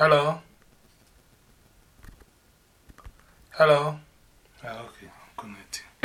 Hello? Hello? Ah, okay, I'm connecting.